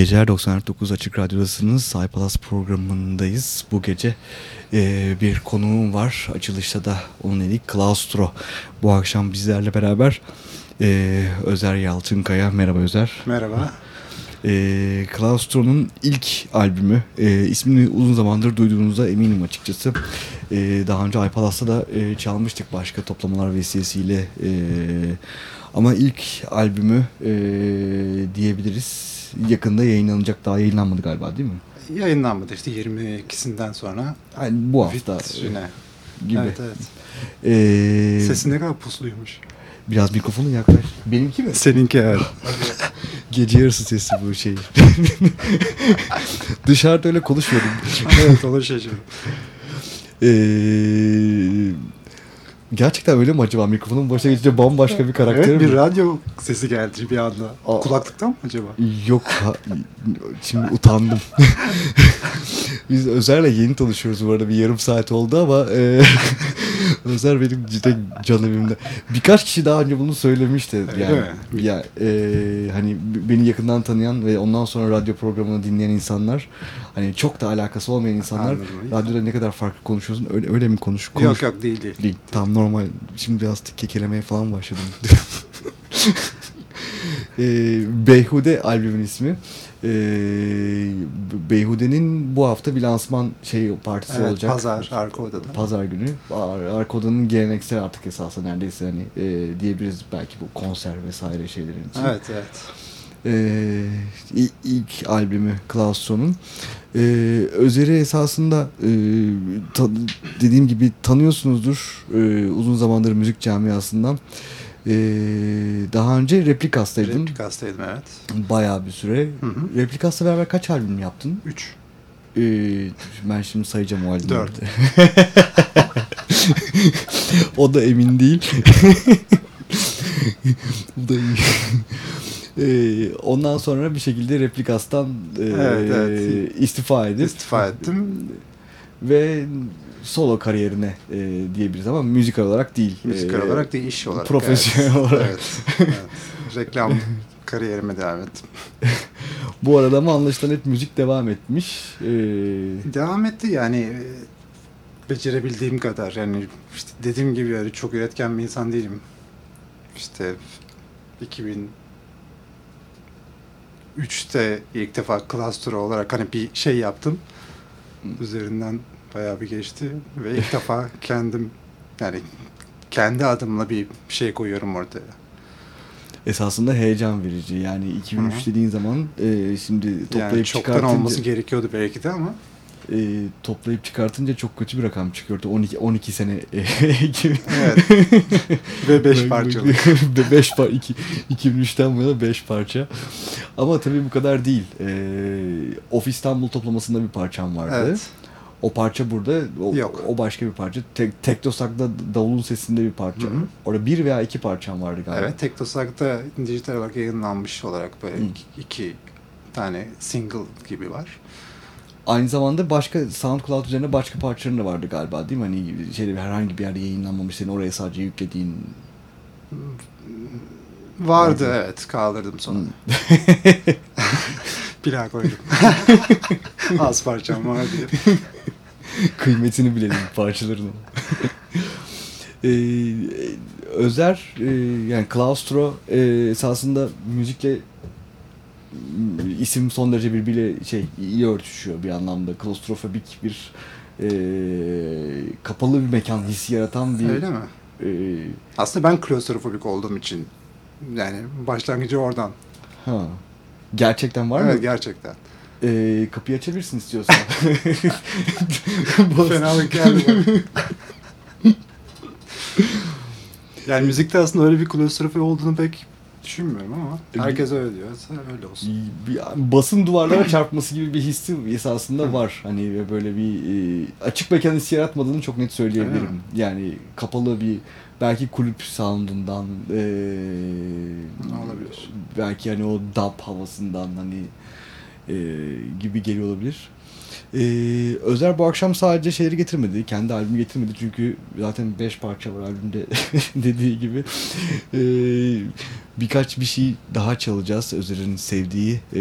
geceler 94.9 Açık Radyo'dasınız. Saypalas programındayız. Bu gece e, bir konuğum var. Açılışta da onun dedik Klaustro. Bu akşam bizlerle beraber e, Özer Yalçınkaya. Merhaba Özer. Merhaba. E, Klaustro'nun ilk albümü. E, ismini uzun zamandır duyduğunuzda eminim açıkçası. E, daha önce iPalas'ta da e, çalmıştık başka toplamalar vesilesiyle. E, ama ilk albümü e, diyebiliriz yakında yayınlanacak. Daha yayınlanmadı galiba değil mi? Yayınlanmadı işte 22'sinden sonra. Yani bu hafta Vitrine. gibi. Evet evet. Ee, Sesi ne kadar pusluymuş. Biraz mikrofonu yaklaş. Benimki mi? Seninki evet. Gece yarısı sesi bu şey. Dışarıda öyle konuşmuyordum. evet şaşırdım. Ee, gerçekten öyle mi acaba? Mikrofonun başına geçince bambaşka bir karakter Evet mi? bir radyo sesi geldi bir anda. Aa. Kulaklıktan mı acaba? Yok. ha- şimdi utandım. Biz Özer'le yeni tanışıyoruz bu arada. Bir yarım saat oldu ama e, Özer benim cidden canımımda. Birkaç kişi daha önce bunu söylemişti. Öyle yani, mi? Ya, e, hani beni yakından tanıyan ve ondan sonra radyo programını dinleyen insanlar hani çok da alakası olmayan insanlar Anladım. radyoda ne kadar farklı konuşuyorsun öyle, öyle mi konuş, konuş Yok yok değil değil. Değil. Tam normal. Şimdi biraz kekelemeye falan başladım. e, Beyhude albümün ismi. E, Beyhude'nin bu hafta bir lansman şey partisi Evet, olacak. pazar arka odada. Pazar günü. Ar- Arka odanın geleneksel artık esası neredeyse hani e, diyebiliriz belki bu konser vesaire şeylerin için. Evet evet. İ- ilk albümü Klaustro'nun. Ee, Özer'i esasında e, ta- dediğim gibi tanıyorsunuzdur e, uzun zamandır müzik camiasından. Ee, daha önce Replikas'taydın. Replikastaydım evet. Bayağı bir süre. Hı hı. Replikas'la beraber kaç albüm yaptın? 3. Ee, ben şimdi sayacağım o albümleri. Dört. o da emin değil. Bu da iyi. Ee, ondan sonra bir şekilde Replikas'tan e, Evet, evet. istifa edip İstifa ettim. ve solo kariyerine e, diyebiliriz ama müzikal olarak değil. Müzikal Ee, olarak değil iş olarak. profesyonel evet. olarak. Evet, evet. Reklam kariyerime devam ettim. Bu arada ama anlaşılan hep müzik devam etmiş. Ee, Devam etti yani e, becerebildiğim kadar yani işte dediğim gibi yani çok üretken bir insan değilim. İşte 2003'te ilk defa Klastro olarak hani bir şey yaptım. Üzerinden bayağı bir geçti ve ilk defa kendim yani kendi adımla bir şey koyuyorum ortaya. esasında heyecan verici. Yani 2003 Hı hı. dediğin zaman e, şimdi toplayıp Yani çoktan çıkartınca olması gerekiyordu belki de ama e, toplayıp çıkartınca çok kötü bir rakam çıkıyordu. 12 12 sene e, gibi. evet ve beş parçalı. 5 par 2 2003'ten bu yana 5 parça. Ama tabii bu kadar değil. E, Of İstanbul toplamasında bir parçam vardı. Evet. O parça burada. O, Yok. o başka bir parça. Tek, Teknosak'ta davulun sesinde bir parça. Hı hı. Orada bir veya iki parçam vardı galiba. Evet, Tektosak'ta dijital olarak yayınlanmış olarak böyle Hı. iki, tane single gibi var. Aynı zamanda başka SoundCloud üzerine başka parçaların da vardı galiba değil mi? Hani şeyde herhangi bir yerde yayınlanmamış senin oraya sadece yüklediğin Vardı Vardı. evet, kaldırdım sonra. Plağa koydum. Az parçam var diye. kıymetini bilelim parçaların. ee, Özer e, yani Klaustro e, esasında müzikle isim son derece birbiriyle şey iyi örtüşüyor bir anlamda. Klostrofobik bir e, kapalı bir mekan hissi yaratan bir Öyle mi? e, Aslında ben klostrofobik olduğum için yani başlangıcı oradan. ha. Gerçekten var evet, mı? gerçekten. Ee, kapıyı açabilirsin istiyorsan. Fenalık geldi bak. Yani müzikte aslında öyle bir klostrofobi olduğunu pek düşünmüyorum ama herkes öyle diyorsa öyle olsun. bir basın duvarlara çarpması gibi bir hissi esasında var. Hani böyle bir e, açık mekan hissi yaratmadığını çok net Öyle söyleyebilirim. Yani kapalı bir belki kulüp soundundan e, Olabilir. belki hani o dub havasından hani e, gibi geliyor olabilir. E, Özer bu akşam sadece şeyleri getirmedi. Kendi albümü getirmedi çünkü zaten 5 parça var albümde dediği gibi. E, birkaç bir şey daha çalacağız. Özer'in sevdiği e,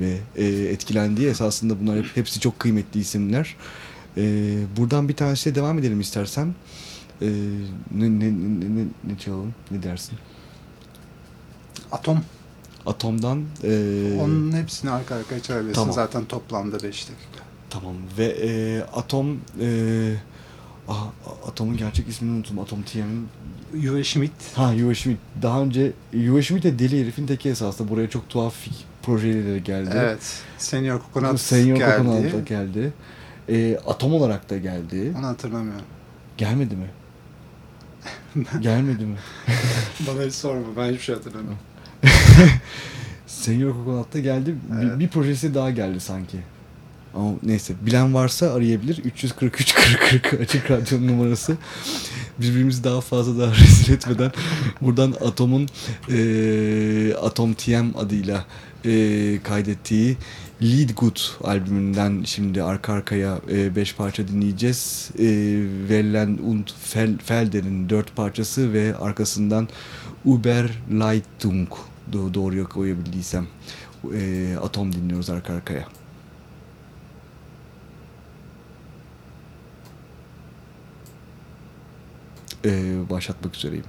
ve e, etkilendiği. Esasında bunlar hep, hepsi çok kıymetli isimler. E, buradan bir tanesiyle devam edelim istersen. E, ne, ne, ne, ne, ne çalalım? Ne dersin? Atom. Atom'dan e, Onun hepsini arka arkaya çalabilirsin. Tamam. Zaten toplamda 5 dakika. Tamam ve e, Atom e, ah, Atom'un gerçek ismini unuttum. Atom TM'in Uwe Schmidt. Ha Yuva Schmidt. Daha önce Yuva Schmidt de deli herifin teki esasında. Buraya çok tuhaf de geldi. Evet. Senior Coconut Senior geldi. Coconut da geldi. E, Atom olarak da geldi. Onu hatırlamıyorum. Gelmedi mi? Gelmedi mi? Bana hiç sorma. Ben hiçbir şey hatırlamıyorum. Senior Coconut'ta geldi. Bir- Evet. Bir, projesi daha geldi sanki. Ama neyse bilen varsa arayabilir. 343 40 40 açık radyo numarası. Birbirimizi daha fazla daha rezil etmeden buradan Atom'un eee Atom TM adıyla eee, kaydettiği Lead Good albümünden şimdi arka arkaya 5 parça dinleyeceğiz. E, Wellen und Fel, Felder'in 4 parçası ve arkasından Überleitung Do- doğruya koyabildiysem e, Atom dinliyoruz arka arkaya. E, başlatmak üzereyim.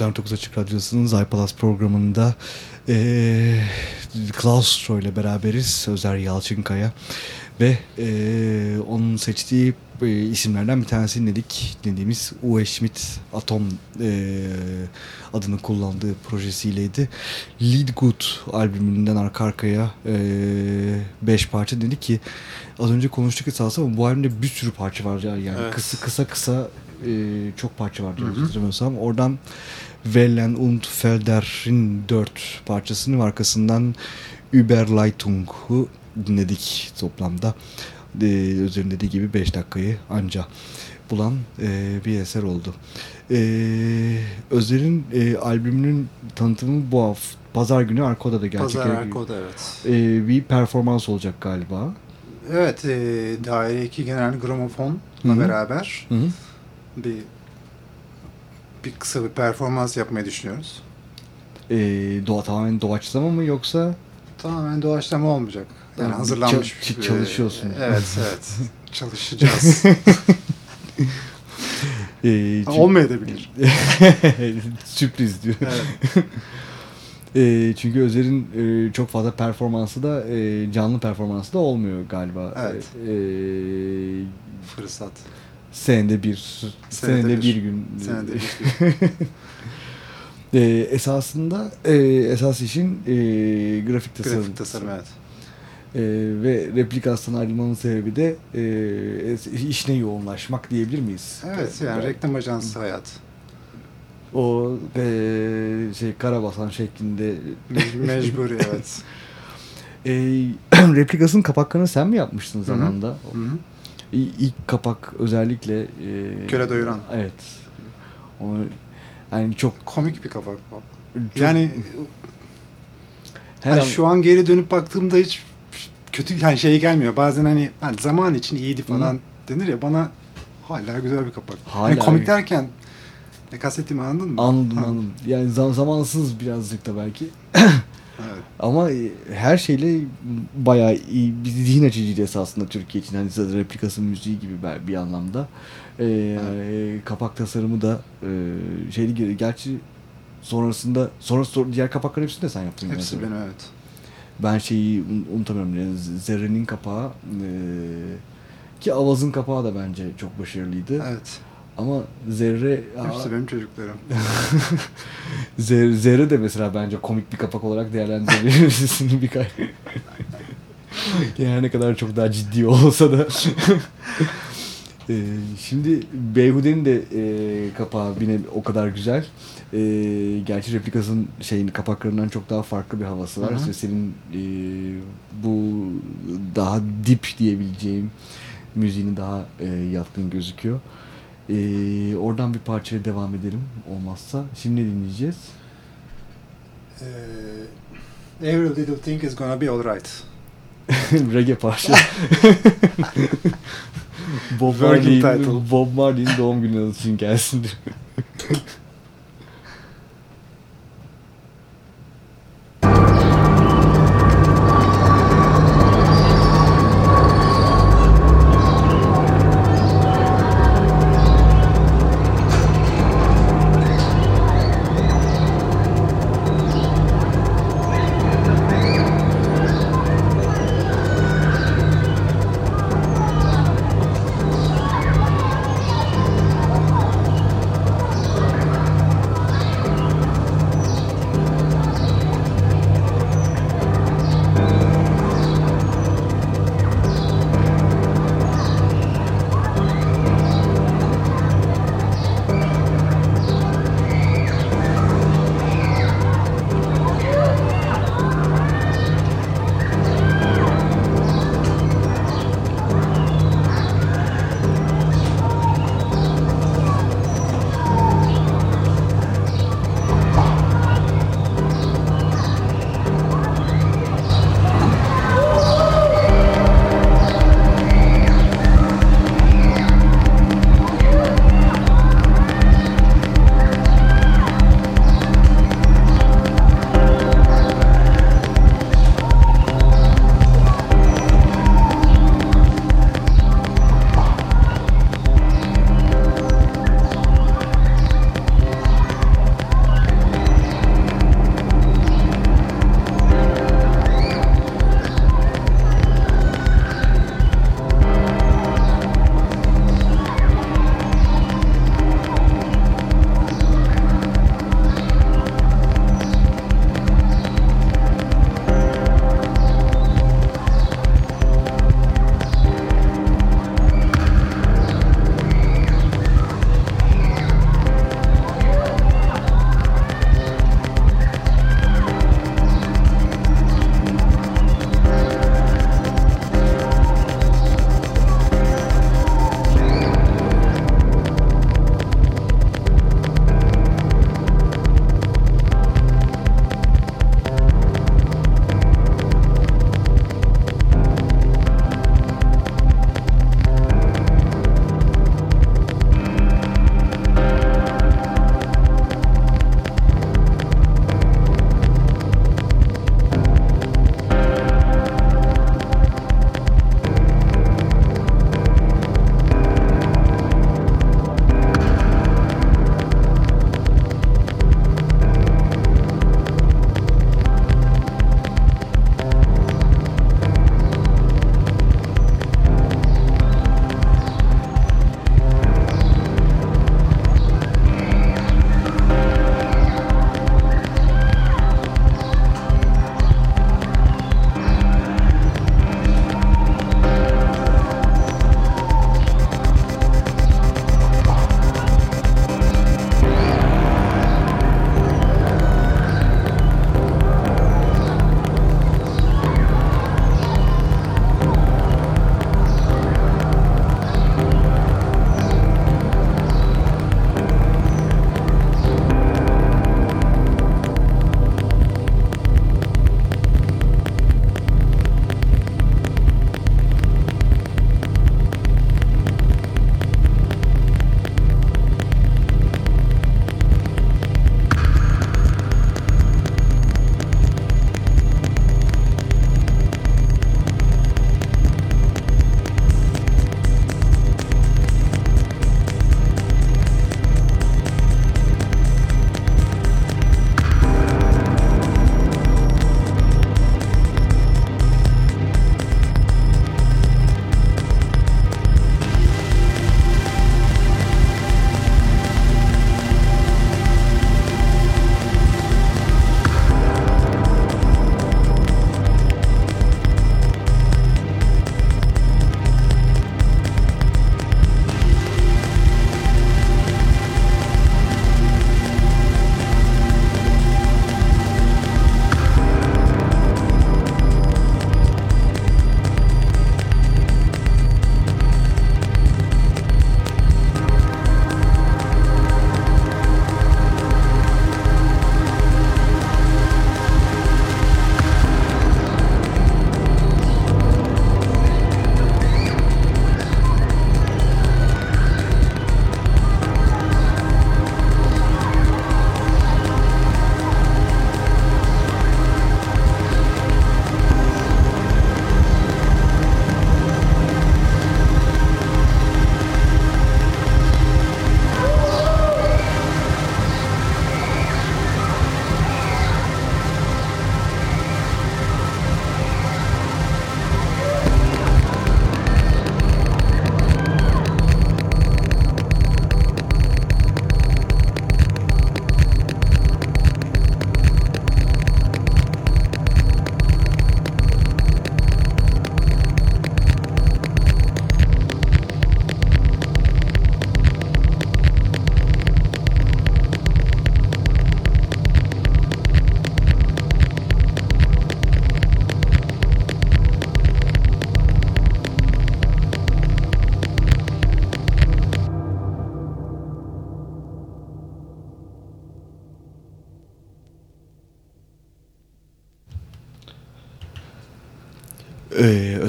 ...99 Açık Radyosu'nun Zaypalas programında... Ee, Klaustro ile beraberiz. Özer Yalçınkaya. Ve e, onun seçtiği e, isimlerden bir tanesini dedik. Dediğimiz Uwe Schmidt Atom e, adını kullandığı projesiyleydi. Lead Good albümünden arka arkaya 5 e, parça dedik ki az önce konuştuk esasında ama bu albümde bir sürü parça var yani evet. kısa kısa kısa e, çok parça var diye hatırlamıyorsam. Oradan Wellen und Felder'in dört parçasının arkasından Überleitung'u dinledik toplamda. Ee, Özer'in dediği gibi 5 dakikayı anca bulan e, bir eser oldu. Ee, Özer'in e, albümünün tanıtımı bu hafta Pazar günü Arkoda'da gerçekleşecek. Pazar Arkoda evet. Ee, bir performans olacak galiba. Evet, e, Daire 2 Genel Gramofon'la beraber Hı -hı. bir bir kısa bir performans yapmayı düşünüyoruz. Ee, doğa tamamen doğaçlama mı yoksa? Tamamen doğaçlama olmayacak. Yani hazırlanmış. Ç çalışıyorsun. E, evet, evet. Çalışacağız. e, Olmayabilir. Sürpriz diyor. Evet. E, çünkü Özer'in e, çok fazla performansı da e, canlı performansı da olmuyor galiba. Evet. E, Fırsat. Senede bir. Senede, senede bir. bir gün. Senede bir gün. e, esasında e, esas işin e, grafik tasarım. Grafik tasarım evet. E, ve replikasyon ayrılmanın sebebi de e, işine yoğunlaşmak diyebilir miyiz? Evet yani reklam ajansı hayat. O e, şey karabasan şeklinde. Mecburi evet. e, replikasının kapaklarını sen mi yapmıştın zamanda? Hı hı. İlk kapak özellikle e, Köle doyuran. Evet. O, yani çok komik bir kapak bu. Yani her yani an... şu an geri dönüp baktığımda hiç kötü yani şey gelmiyor. Bazen hani, hani zaman için iyiydi falan Hı. denir ya bana hala güzel bir kapak. Hala yani komik derken ne kastettiğimi anladın mı? Anladım ha. anladım. Yani zam zamansız birazcık da belki. evet. Ama e, her şeyle bayağı iyi bir zihin açıcıydı esasında Türkiye için. Hani zaten replikası müziği gibi bir anlamda. Ee, evet. kapak tasarımı da e, şeyli gerçi sonrasında sonra, sonra diğer kapakların hepsini de sen yaptın. Hepsi benim evet. Ben şeyi unutamıyorum. Yani Zerre'nin kapağı e, ki Avaz'ın kapağı da bence çok başarılıydı. Evet. Ama Zerre... Hepsi benim çocuklarım. Zerre, Zerre de mesela bence komik bir kapak olarak değerlendirebilirsin birkaç. yani ne kadar çok daha ciddi olsa da. ee, şimdi Beyhude'nin de e, kapağı yine o kadar güzel. E, gerçi replikasının şeyin kapaklarından çok daha farklı bir havası var. Hı Senin e, bu daha dip diyebileceğim müziğini daha e, yatkın gözüküyor. Ee, oradan bir parçaya devam edelim olmazsa. Şimdi dinleyeceğiz? Ee, Every little thing is gonna be alright. Reggae parça. Bob Marley'in Bob Marley'in doğum günü için gelsin diyor.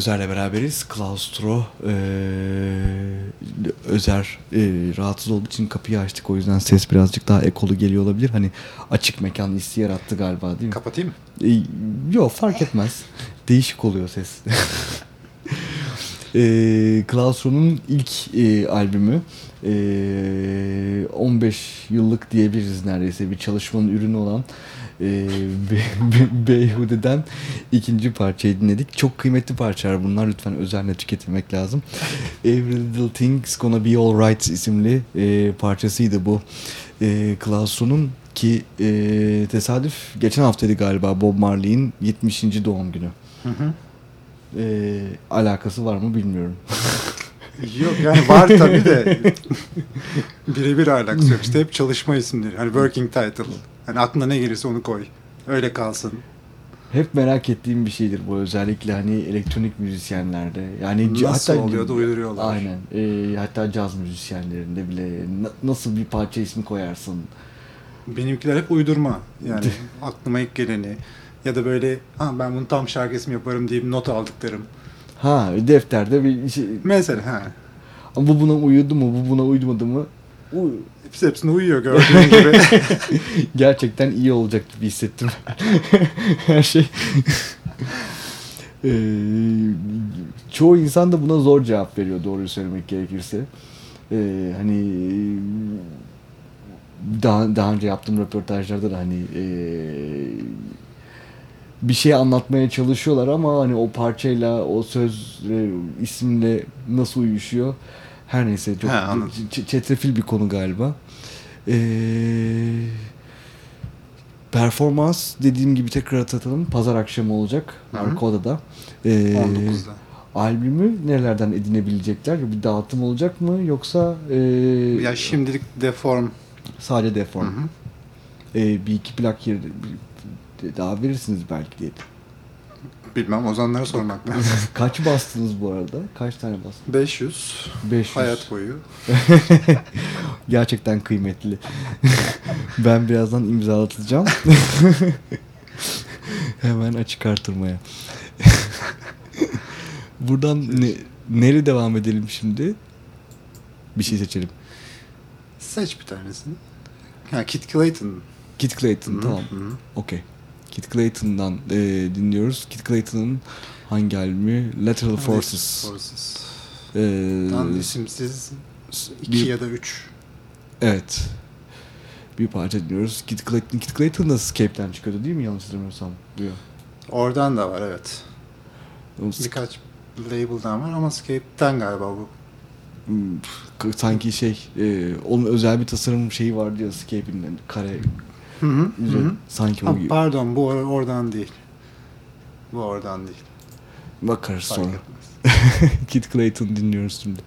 Özer'le beraberiz. Klaustro e, Özer e, rahatsız olduğu için kapıyı açtık. O yüzden ses birazcık daha ekolu geliyor olabilir. Hani açık mekan hissi yarattı galiba değil mi? Kapatayım mı? E, yok fark etmez. Değişik oluyor ses. e, Klaustro'nun ilk e, albümü e, 15 yıllık diyebiliriz neredeyse bir çalışmanın ürünü olan e, Be- Be- Beyhude'den ikinci parçayı dinledik. Çok kıymetli parçalar bunlar. Lütfen özenle tüketmek lazım. Every Little Thing's Gonna Be Alright isimli e, parçasıydı bu. E, Klaustro'nun ki e, tesadüf geçen haftaydı galiba Bob Marley'in 70. doğum günü. Hı hı. E, alakası var mı bilmiyorum. Yok yani var tabii de birebir alakası yok. İşte hep çalışma isimleri. Hani working title. Hani aklına ne gelirse onu koy. Öyle kalsın. Hep merak ettiğim bir şeydir bu özellikle hani elektronik müzisyenlerde. Yani Nasıl hatta oluyor da uyduruyorlar. Aynen. E, hatta caz müzisyenlerinde bile na- nasıl bir parça ismi koyarsın? Benimkiler hep uydurma. Yani aklıma ilk geleni ya da böyle ha ben bunu tam şarkısını yaparım deyip not aldıklarım. Ha defterde bir şey. Mesela ha. Ama bu buna uyudu mu? Bu buna uymadı mı? Hepsi hepsine uyuyor gördüğün gibi. Gerçekten iyi olacak gibi hissettim. Her şey. Ee, çoğu insan da buna zor cevap veriyor doğruyu söylemek gerekirse. Ee, hani daha daha önce yaptığım röportajlarda da hani ee, bir şey anlatmaya çalışıyorlar ama hani o parçayla o söz e, isimle nasıl uyuşuyor her neyse çok Ha, çetrefil bir konu galiba. Ee, performans dediğim gibi tekrar hatırlatalım. Pazar akşamı olacak. Hı hı. Arka odada. Ee, 19'da. albümü nerelerden edinebilecekler? Bir dağıtım olacak mı? Yoksa ee, Ya şimdilik deform. sadece Hı deform? hı. Ee, bir iki plak yeri daha verirsiniz belki diye. Bilmem ozanlara sormak lazım. Kaç bastınız bu arada? Kaç tane bastınız? 500 500. hayat boyu. Gerçekten kıymetli. ben birazdan imzalatacağım. Hemen açık artırmaya. Buradan ne, nereye devam edelim şimdi? Bir şey seçelim. Seç bir tanesini. Ha Kit Clayton. Kit Clayton Hı, tamam. hı. Okey. Kit Clayton'dan e, dinliyoruz. Kit Clayton'ın hangi albümü? Lateral Forces. Forces. E, Dan isimsiz bir- 2 ya da 3. Evet. Bir parça dinliyoruz. Kit Clayton, Kit Clayton da Scape'den çıkıyordu değil mi? Yanlış hatırlamıyorsam. Diyor. Oradan da var evet. Birkaç label'dan var ama Scape'den galiba bu. Hmm, sanki şey e, onun özel bir tasarım şeyi vardı ya Scape'in kare Hı hı. hı hı. sanki Ha, o gibi. pardon bu or- oradan değil. Bu oradan değil. Bakarız Fark sonra. Kit Clayton dinliyoruz şimdi.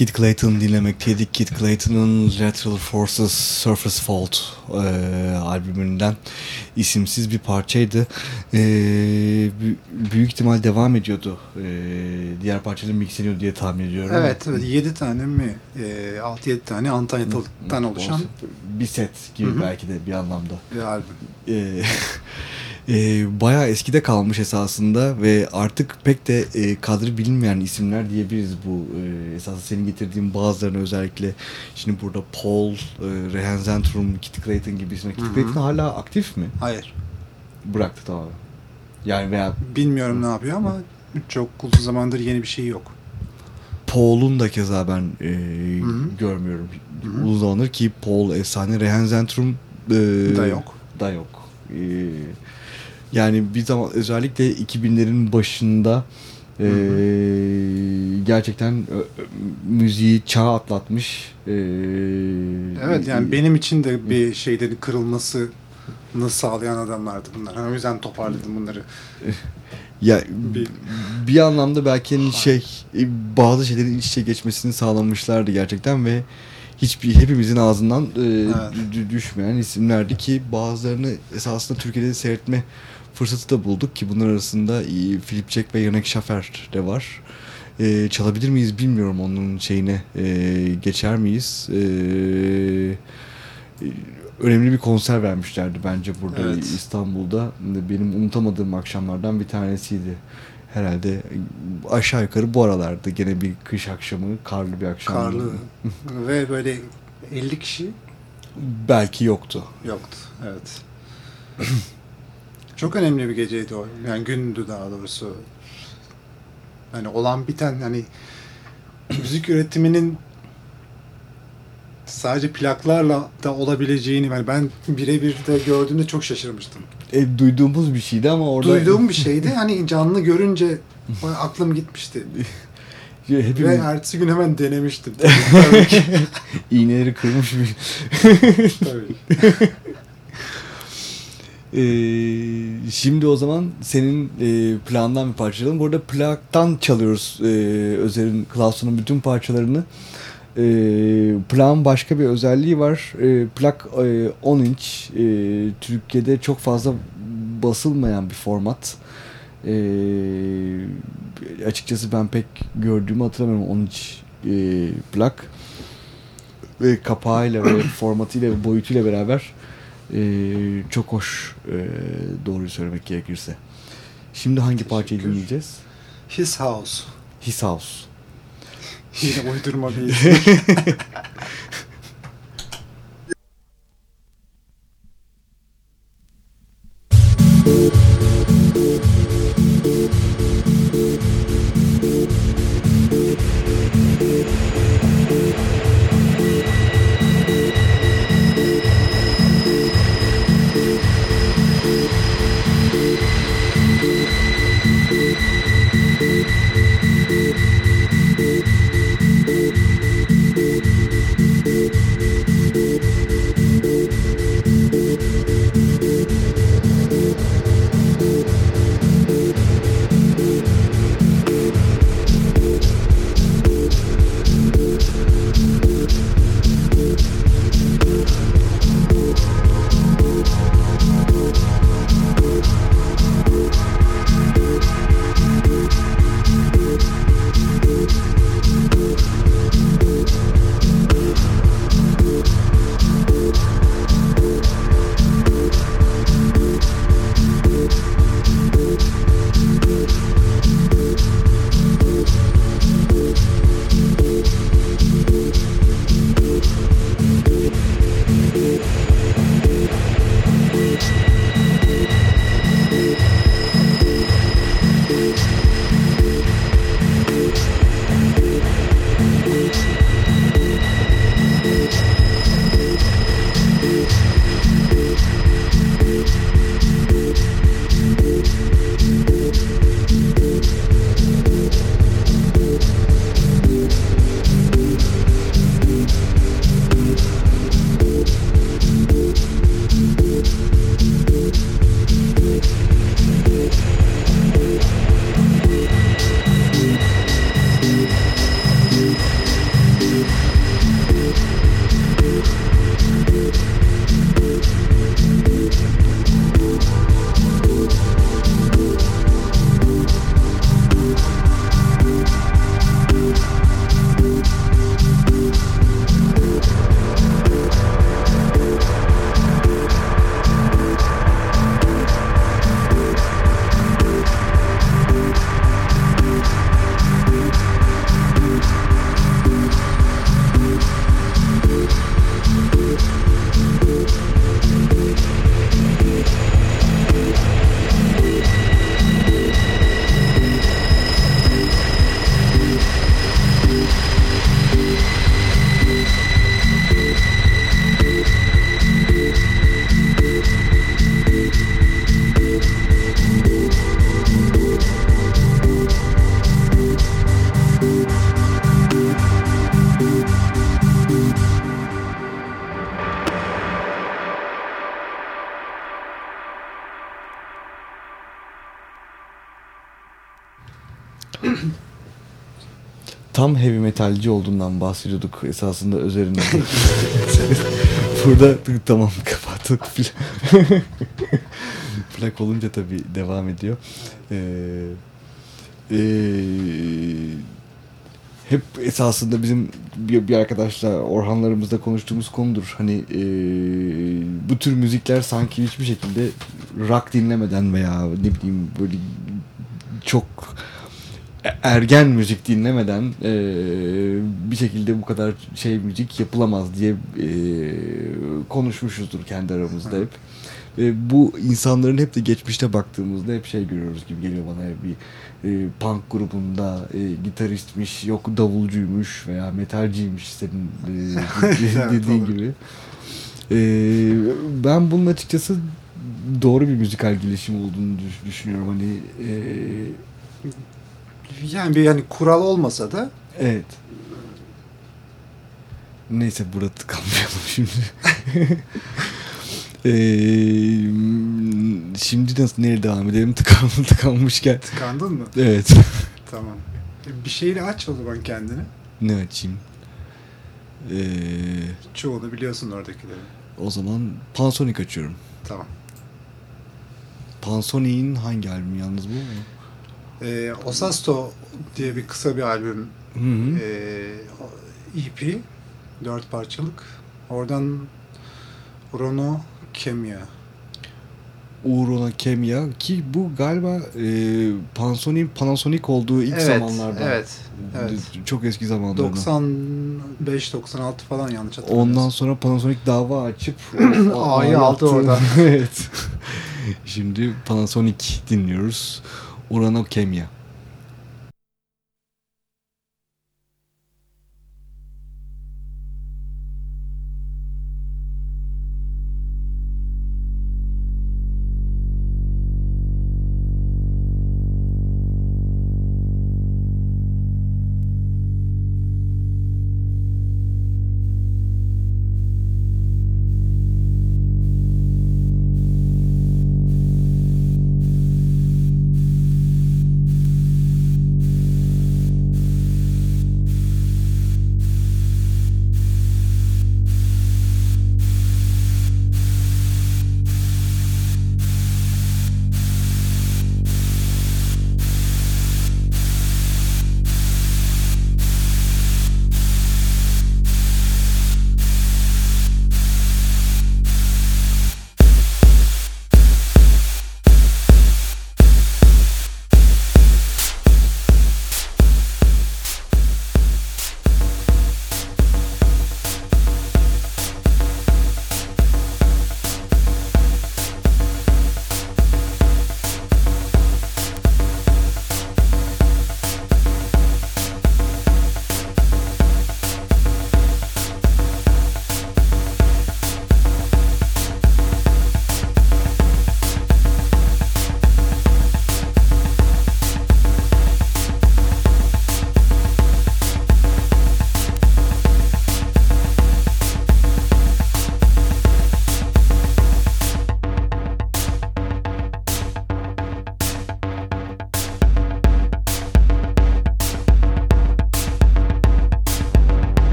Kid Clayton dinlemekteydik. Kid Clayton'ın Lateral Forces Surface Fault e, albümünden isimsiz bir parçaydı. E, büyük ihtimal devam ediyordu. E, diğer parçaların mixleniyor diye tahmin ediyorum. Evet, evet 7 tane mi? E, 6-7 tane Untitled'dan oluşan bir set gibi Hı-hı. belki de bir anlamda. Bir albüm. E, e, bayağı eskide kalmış esasında ve artık pek de e, kadri bilinmeyen isimler diyebiliriz bu e, esasında senin getirdiğin bazılarını özellikle şimdi burada Paul, e, Rehen Zentrum, Kit Clayton gibi isimler. Kit Clayton hala aktif mi? Hayır. Bıraktı tamam. Yani veya bilmiyorum ne yapıyor ama çok uzun zamandır yeni bir şey yok. Paul'un da keza ben e, görmüyorum. Hı-hı. Uzun zamandır ki Paul efsane Rehen Zentrum e, da yok. Da yok. E, yani bir zaman özellikle 2000'lerin başında e, gerçekten ö, müziği çağ atlatmış. E, evet yani benim için de bir şeylerin kırılması sağlayan adamlardı bunlar. o yüzden toparladım bunları. Ya bir, bir anlamda belki hani şey e, bazı şeylerin iç içe geçmesini sağlamışlardı gerçekten ve hiçbir hepimizin ağzından e, evet. düşmeyen isimlerdi ki bazılarını esasında Türkiye'de seyretme fırsatı da bulduk ki bunlar arasında Philip Jack ve Yanek Şafer de var. E, çalabilir miyiz bilmiyorum onun şeyine e, geçer miyiz? E, önemli bir konser vermişlerdi bence burada evet. İstanbul'da. Benim unutamadığım akşamlardan bir tanesiydi. Herhalde aşağı yukarı bu aralarda gene bir kış akşamı, karlı bir akşam. Karlı ve böyle 50 kişi belki yoktu. Yoktu, evet. Çok önemli bir geceydi o. Yani gündü daha doğrusu. Hani olan biten hani müzik üretiminin sadece plaklarla da olabileceğini yani ben birebir de gördüğümde çok şaşırmıştım. E, duyduğumuz bir şeydi ama orada... Duyduğum bir şeydi. Hani canlı görünce aklım gitmişti. Hepimiz... Ve ertesi gün hemen denemiştim. İğneleri kırmış bir... Tabii. Ee, şimdi o zaman senin e, plandan bir parça çalalım. Burada plaktan çalıyoruz e, Özer'in Klaus'un bütün parçalarını. E, plan başka bir özelliği var. E, plak e, 10 inç. E, Türkiye'de çok fazla basılmayan bir format. E, açıkçası ben pek gördüğümü hatırlamıyorum 10 inç e, plak. Ve kapağıyla ve formatıyla ve boyutuyla beraber e, çok hoş e, doğruyu söylemek gerekirse. Şimdi hangi parçayı dinleyeceğiz? His House. His House. Yine uydurma bir Tam heavy metalci olduğundan bahsediyorduk esasında üzerinde. Burada tamam kapattık. Plak olunca tabii devam ediyor. Ee, ee, hep esasında bizim bir, bir arkadaşla Orhanlarımızda konuştuğumuz konudur. Hani e, bu tür müzikler sanki hiçbir şekilde rock dinlemeden veya ne bileyim böyle çok ergen müzik dinlemeden e, bir şekilde bu kadar şey müzik yapılamaz diye e, konuşmuşuzdur kendi aramızda hep. E, bu insanların hep de geçmişte baktığımızda hep şey görüyoruz gibi geliyor bana bir e, punk grubunda e, gitaristmiş, yok davulcuymuş veya metalciymiş senin e, dediğin gibi. E, ben bunun açıkçası doğru bir müzikal gelişim olduğunu düşünüyorum. Hani e, yani bir yani kural olmasa da evet. Neyse burada tıkanmayalım şimdi. Ee, şimdi nasıl nereye devam edelim tıkanmış tıkanmışken. Tıkandın mı? Evet. tamam. Bir şeyle aç o zaman kendini. Ne açayım? Ee, Çoğunu biliyorsun oradakileri. o zaman Panasonic açıyorum. Tamam. Panasonic'in hangi albümü yalnız bu Ee, Osasto diye bir kısa bir albüm Hı hı. ee, EP dört parçalık. Oradan Rono Kemia. Uğruna Kemia ki bu galiba e, Panasonic Panasonic olduğu ilk Evet, zamanlarda. evet, evet. Çok eski zamanlarda. 95-96 falan yanlış hatırlamıyorsam. Ondan sonra Panasonic dava açıp A'yı aldı oradan. evet. Şimdi Panasonic dinliyoruz. Urano Kemia.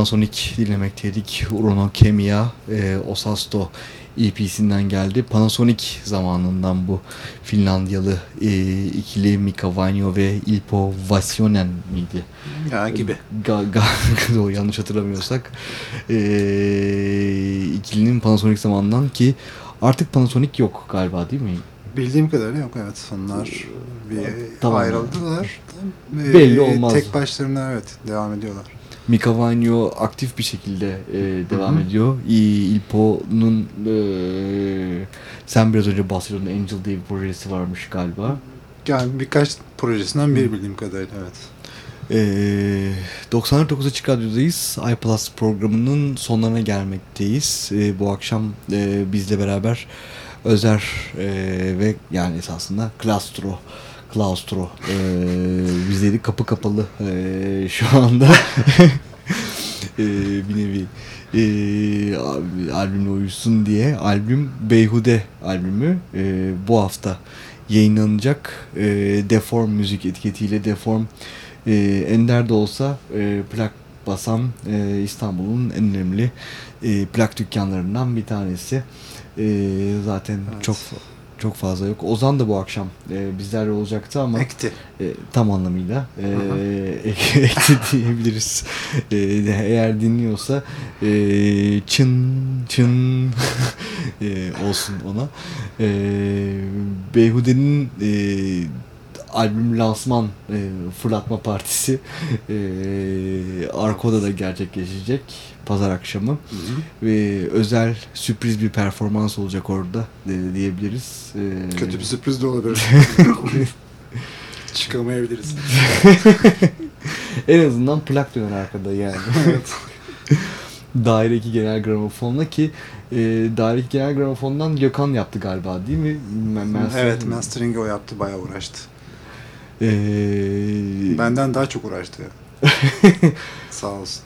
Panasonic dinlemekteydik. Urono Kemiya, e, Osasto EP'sinden geldi. Panasonic zamanından bu Finlandiyalı e, ikili Mika Vainio ve Ilpo Vasionen miydi? Ya gibi. Ga, ga, doğru, yanlış hatırlamıyorsak. E, ikilinin Panasonic zamanından ki artık Panasonic yok galiba değil mi? Bildiğim kadarıyla yok evet. Onlar bir Tamam. ayrıldılar. Belli olmaz. Tek başlarına evet devam ediyorlar. Mika Vainio aktif bir şekilde e, devam Hı hı. ediyor. Ilpo'nun e, sen biraz önce bahsediyordun Angel diye bir projesi varmış galiba. Yani birkaç projesinden biri bildiğim kadarıyla evet. E, 99 Açık Radyo'dayız. iPlus programının sonlarına gelmekteyiz. E, bu akşam e, bizle beraber Özer e, ve yani esasında Claustro Claustro e, bizleri kapı kapalı. E, şu anda. E, bir nevi. E, al- albümle uyusun diye. Albüm Beyhude albümü. E, bu hafta yayınlanacak. E, Deform müzik etiketiyle Deform. E, Ender de olsa e, plak basan e, İstanbul'un en önemli e, plak dükkanlarından bir tanesi. E, zaten Evet. çok çok fazla yok. Ozan da bu akşam e, bizlerle olacaktı ama Ekti. e, tam anlamıyla e, ek- ekti diyebiliriz. E, eğer dinliyorsa e, çın çın e, olsun ona. E, Beyhude'nin e, albüm lansman e, fırlatma partisi e, Arko'da da gerçekleşecek pazar akşamı ve özel sürpriz bir performans olacak orada diyebiliriz. E, Kötü bir sürpriz de olabilir. Çıkamayabiliriz. en azından plak döner arkada yani. evet. Daire 2 genel gramofonla ki e, Daire 2 genel gramofondan Gökhan yaptı galiba değil mi? Ma- master- evet mastering'i o yaptı bayağı uğraştı. E, Benden daha çok uğraştı. Sağ olsun.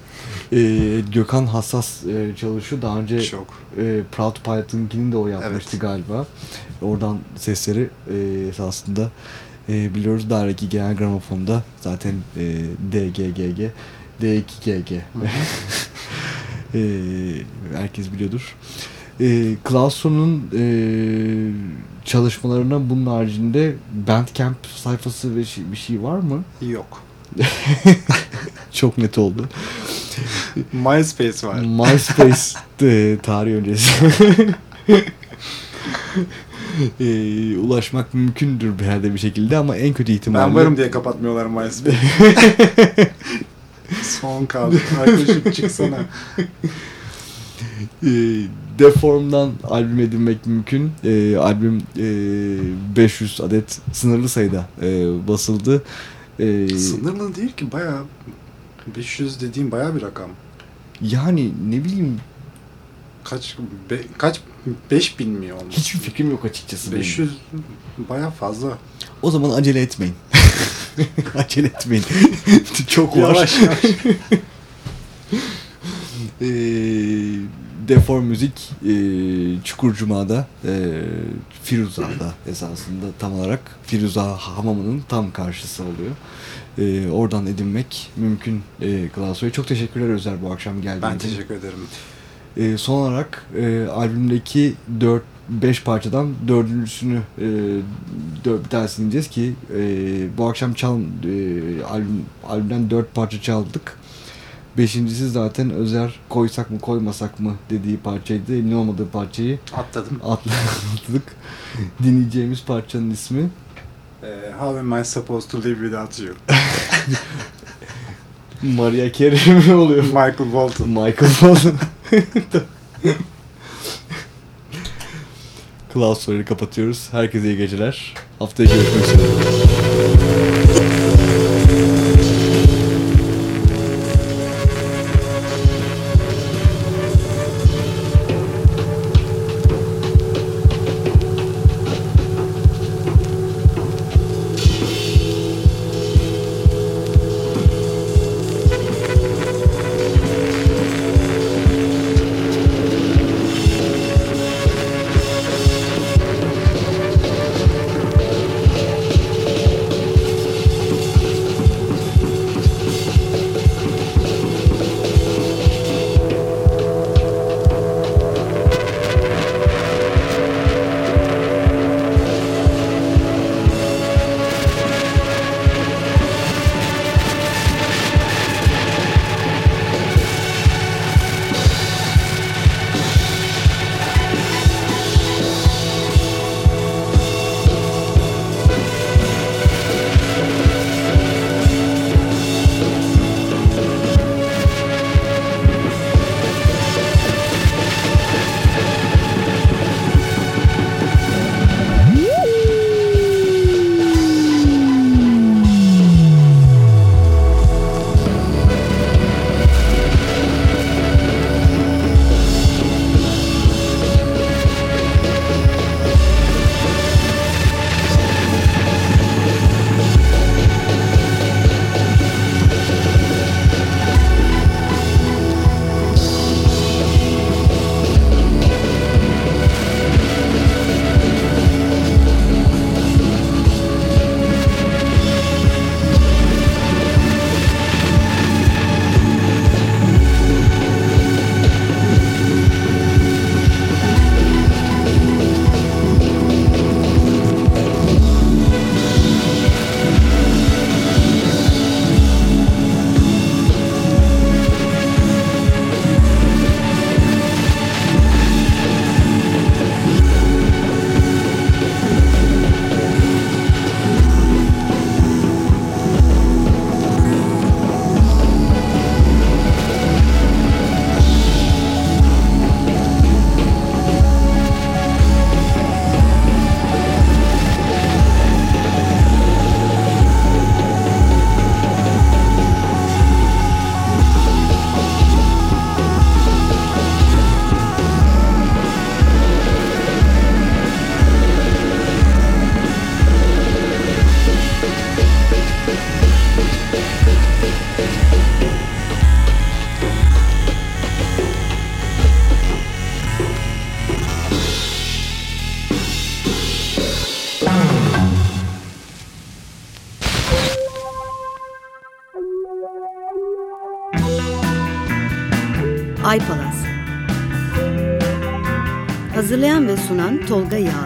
e, Gökhan hassas e, çalışıyor. Daha önce Çok. e, Proud Pilot'ınkini de o yapmıştı Evet. galiba. Oradan sesleri e, esasında e, biliyoruz. Daire 2 genel gramofonda zaten e, DGGG D2GG e, herkes biliyordur. E, Claustro'nun e, çalışmalarına bunun haricinde Bandcamp sayfası ve şey- bir şey var mı? Yok. Çok net oldu. MySpace var. MySpace e, tarih öncesi. e, ulaşmak mümkündür bir yerde bir şekilde ama en kötü ihtimalle Ben varım diye kapatmıyorlar MySpace. Son kaldı. Arkadaşım çıksana. e, Deform'dan albüm edinmek mümkün. E, albüm e, 500 adet sınırlı sayıda e, basıldı. E, Sınırlı değil ki bayağı 500 dediğim bayağı bir rakam. yani ne bileyim Kaç be, kaç 5000 mi olmuş? hiçbir fikrim yok açıkçası. benim. 500 bayağı fazla. O zaman acele etmeyin. acele etmeyin. Çok var. Yavaş yavaş. e, Deform Müzik e, Çukurcuma'da e, Firuza'da esasında tam olarak Firuza Hamamı'nın tam karşısı oluyor. E, oradan edinmek mümkün e, Glasgow'ya. Çok teşekkürler Özer bu akşam geldiğin Ben teşekkür ederim. E, son olarak e, albümdeki 4 5 parçadan dördüncüsünü e, dör, bir tanesini dinleyeceğiz ki e, bu akşam çal e, albüm, albümden 4 parça çaldık. Beşincisi zaten Özer koysak mı koymasak mı dediği parçaydı. Emin olmadığı parçayı Atladım. atladık. Dinleyeceğimiz parçanın ismi Ee, how am I supposed to live without you? Maria Carey mi oluyor? Michael Bolton. Michael Bolton. Klaus Soyer'i kapatıyoruz. Herkese iyi geceler. Haftaya görüşmek üzere. Tolga Yağlı